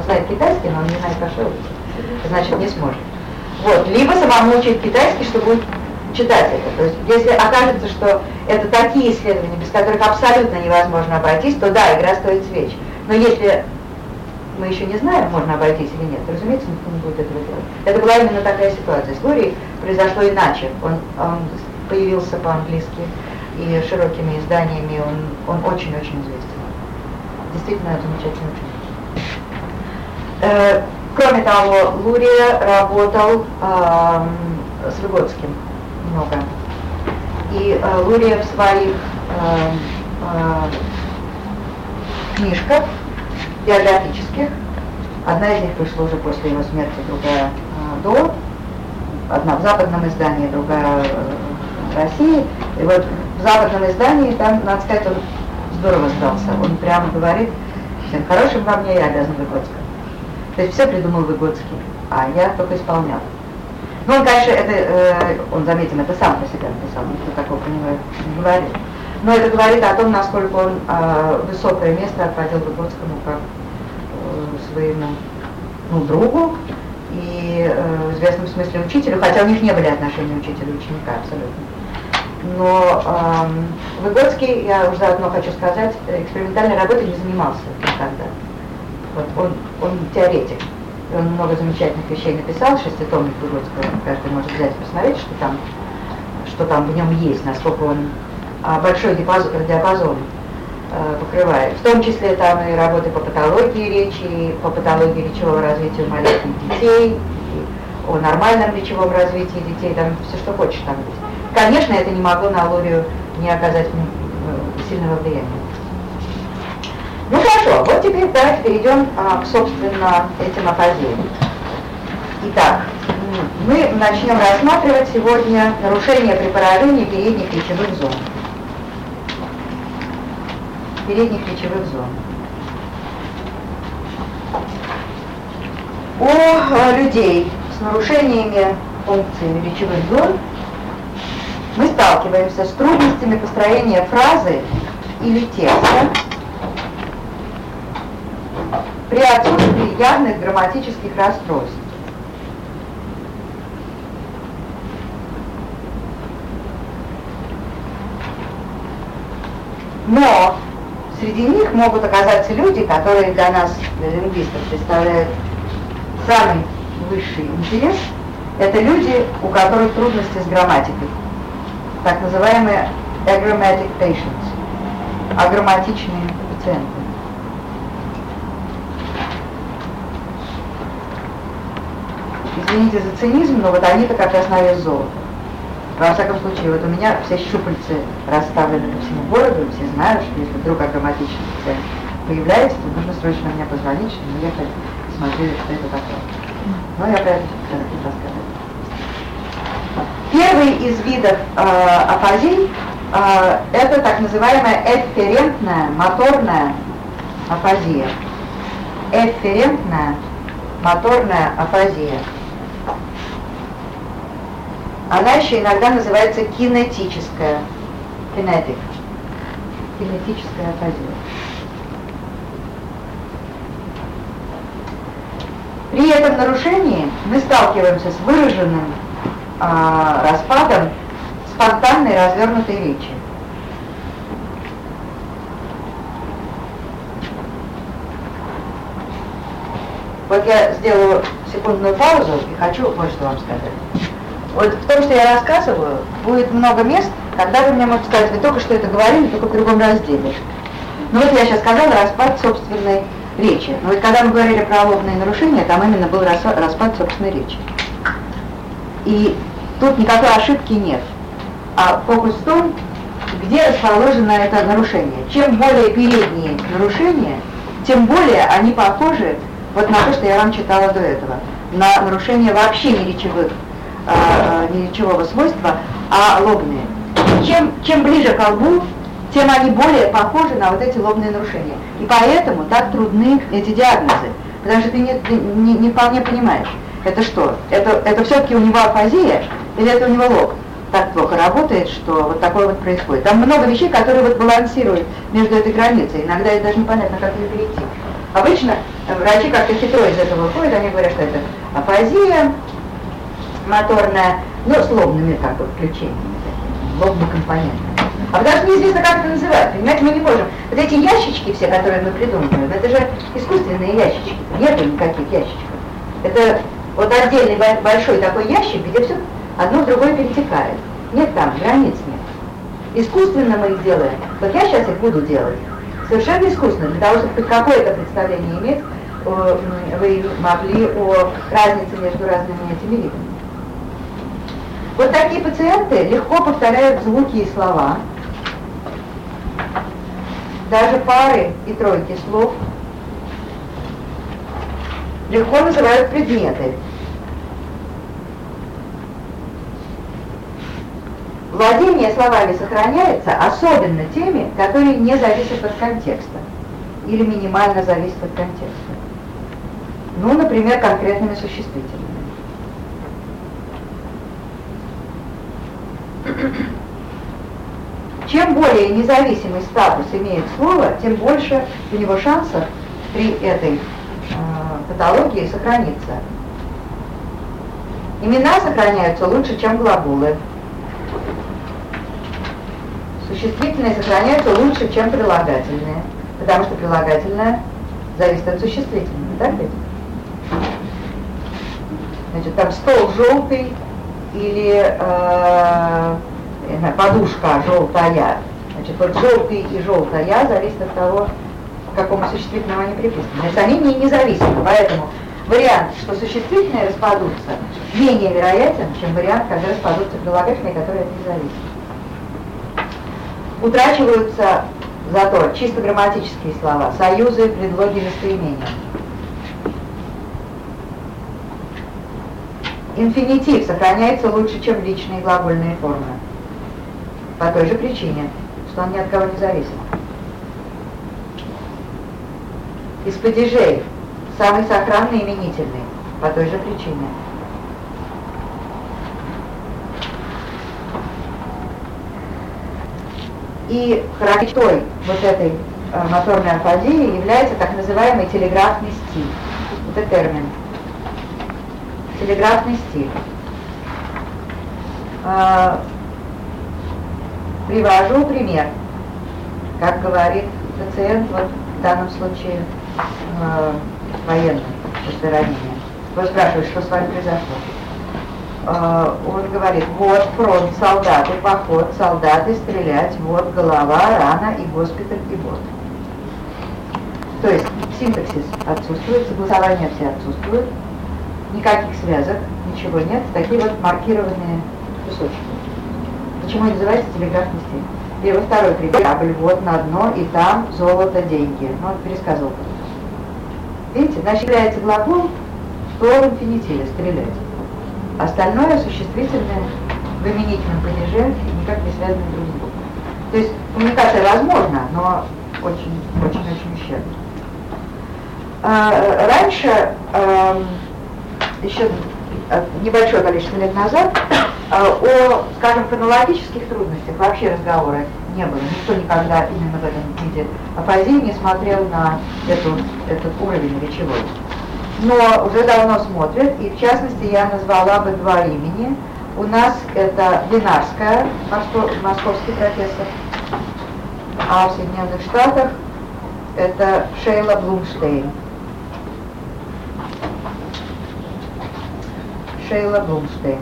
Он знает китайский, но он не знает кашевый. Значит, не сможет. Вот, либо самому учить китайский, чтобы читать это. То есть, если окажется, что это такие исследования, без которых абсолютно невозможно обойтись, то да, игра стоит свеч. Но если мы еще не знаем, можно обойтись или нет, разумеется, никто не будет этого делать. Это была именно такая ситуация. С Лури произошло иначе. Он, он появился по-английски и широкими изданиями, он, очень-очень известен. Действительно, замечательный ученый. Э, кроме того, Лурия работал э, с Выгодским много. И э, Лурия в своих э, э, книжках биографических, одна из них вышла уже после его смерти, другая э, до, одна в западном издании, другая э, в России. И вот в западном издании, там, надо сказать, он здорово сдался. Он прямо говорит, всем хорошим во мне я обязан Выгодскому. То есть все придумал Выгодский, а я только исполнял. Ну, он, конечно, это, э, он, заметим, это сам про себя написал, никто такого него не говорит. Но это говорит о том, насколько он э, высокое место отводил Выгодскому как э, своему ну, другу и э, в известном смысле учителю, хотя у них не были отношения учителя и ученика абсолютно. Но э, Выгодский, я уже заодно хочу сказать, экспериментальной работой не занимался никогда. Вот он, он теоретик. Он много замечательных вещей написал, шеститомник Выгодского, каждый может взять и посмотреть, что там, что там в нем есть, насколько он а, большой диапазон, диапазон э, покрывает. В том числе там и работы по патологии речи, по патологии речевого развития маленьких детей, о нормальном речевом развитии детей, там все, что хочешь там есть. Конечно, это не могло на Лорию не оказать э, сильного влияния. Ну хорошо, вот теперь давайте перейдем а, к, собственно, этим афазиям. Итак, мы начнем рассматривать сегодня нарушение при поражении передних речевых зон. Передних речевых зон. У людей с нарушениями функции речевых зон мы сталкиваемся с трудностями построения фразы или текста, при отсутствии явных грамматических расстройств. Но среди них могут оказаться люди, которые для нас, для лингвистов, представляют самый высший интерес. Это люди, у которых трудности с грамматикой, так называемые agrammatic patients, аграмматичные пациенты. Извините за цинизм, но вот они-то как раз на. Во всяком случае, вот у меня все щупальцы расставлены по всему городу, все знают, что если вдруг агроматичный пациент появляется, то нужно срочно мне позвонить, чтобы мы ехали смотрели, что это такое. Но я про это рассказать. Первый из видов э, афазий э, это так называемая эфферентная моторная афазия. Эфферентная моторная афазия. Она еще иногда называется кинетическая, кинетик, кинетическая афазия. При этом нарушении мы сталкиваемся с выраженным а, распадом спонтанной развернутой речи. Вот я сделаю секундную паузу и хочу кое-что вам сказать. Вот в том, что я рассказываю, будет много мест, когда вы мне можете сказать, вы только что это говорили, только в другом разделе. Ну вот я сейчас сказала распад собственной речи. Но вот когда мы говорили про лобные нарушения, там именно был распад собственной речи. И тут никакой ошибки нет. А фокус в том, где расположено это нарушение. Чем более передние нарушения, тем более они похожи вот на то, что я вам читала до этого, на нарушение вообще не речевых э, не речевого свойства, а лобные. Чем, чем ближе к лбу, тем они более похожи на вот эти лобные нарушения. И поэтому так трудны эти диагнозы, потому что ты не, ты не, не вполне понимаешь, это что? Это, это все-таки у него афазия или это у него лоб? так плохо работает, что вот такое вот происходит. Там много вещей, которые вот балансируют между этой границей. Иногда это даже непонятно, как ее перейти. Обычно врачи как-то хитро из этого выходят, они говорят, что это апазия моторная, ну, с лобными как бы включениями, лобный компонент. А даже неизвестно, как это называть, понимаете, мы не можем. Вот эти ящички все, которые мы придумываем, это же искусственные ящички, нету никаких ящичков. Это вот отдельный большой такой ящик, где все одно в другое перетекает. Нет там, границ нет. Искусственно мы их делаем. Вот я сейчас их буду делать. Совершенно искусственно, для того, чтобы какое-то представление иметь, вы могли о разнице между разными этими видами. Вот такие пациенты легко повторяют звуки и слова, даже пары и тройки слов, легко называют предметы. Владение словами сохраняется, особенно теми, которые не зависят от контекста или минимально зависят от контекста. Ну, например, конкретными существительными. Чем более независимый статус имеет слово, тем больше у него шансов при этой э, патологии сохраниться. Имена сохраняются лучше, чем глаголы. Существительные сохраняются лучше, чем прилагательные, потому что прилагательное зависит от существительного, так ведь? Значит, там стол желтый или э, подушка желтая. Значит, вот желтый и желтая зависит от того, к какому существительному они приписаны. Значит, они не независимы, поэтому вариант, что существительные распадутся, менее вероятен, чем вариант, когда распадутся прилагательные, которые от них. Утрачиваются зато чисто грамматические слова, союзы, предлоги, местоимения. Инфинитив сохраняется лучше, чем личные глагольные формы. По той же причине, что он ни от кого не зависит. Из падежей самый сохранный именительный, по той же причине. И характерой вот этой э, моторной апазии является так называемый телеграфный стиль. Это термин. Телеграфный стиль. Э, привожу пример. Как говорит пациент, вот в данном случае э, военный после ранения. Вы спрашиваете, что с вами произошло? Э, он говорит, вот фронт, солдаты, поход, солдаты, стрелять, вот голова, рана и госпиталь, и вот. То есть синтаксис отсутствует, согласование все отсутствует, никаких связок, ничего нет, такие вот маркированные кусочки. Почему и называется телеграфный стиль? Во второй корабль, вот на дно, и там золото, деньги. Ну, он пересказывал. Видите, значит, является глагол, что инфинитиве, стрелять. Остальное существительное в именительном падеже никак не связано друг с другом. То есть коммуникация возможна, но очень-очень-очень ущербно. А, раньше, а, еще небольшое количество лет назад, а, о, скажем, фонологических трудностях вообще разговора не было. Никто никогда именно в этом виде апазии не смотрел на эту, этот уровень речевой но уже давно смотрят, и в частности я назвала бы два имени. У нас это Винарская, московский профессор, а в Соединенных Штатах это Шейла Блумштейн. Шейла Блумштейн.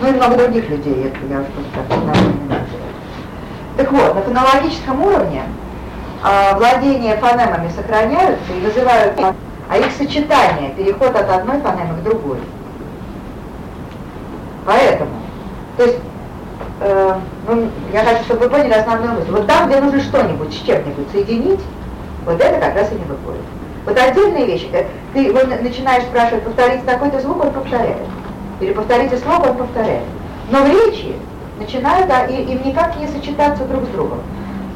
Ну и много других людей, это я уже просто так не Так вот, на фонологическом уровне а, владения фонемами сохраняются и вызывают а их сочетание, переход от одной фонемы к другой. Поэтому, то есть, э, ну, я хочу, чтобы вы поняли основную мысль. Вот там, где нужно что-нибудь с чем-нибудь соединить, вот это как раз и не выходит. Вот отдельные вещи, ты его начинаешь спрашивать, повторите такой-то звук, он повторяет. Или повторите слово, он повторяет. Но в речи начинают а, и, им никак не сочетаться друг с другом.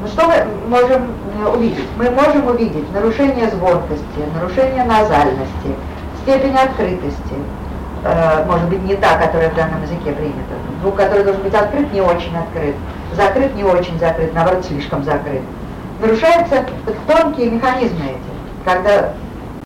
Ну что мы можем э, увидеть? Мы можем увидеть нарушение звонкости, нарушение назальности, степень открытости, э, может быть не та, которая в данном языке принята. Звук, который должен быть открыт, не очень открыт, закрыт, не очень закрыт, наоборот, слишком закрыт. Нарушаются тонкие механизмы эти. Когда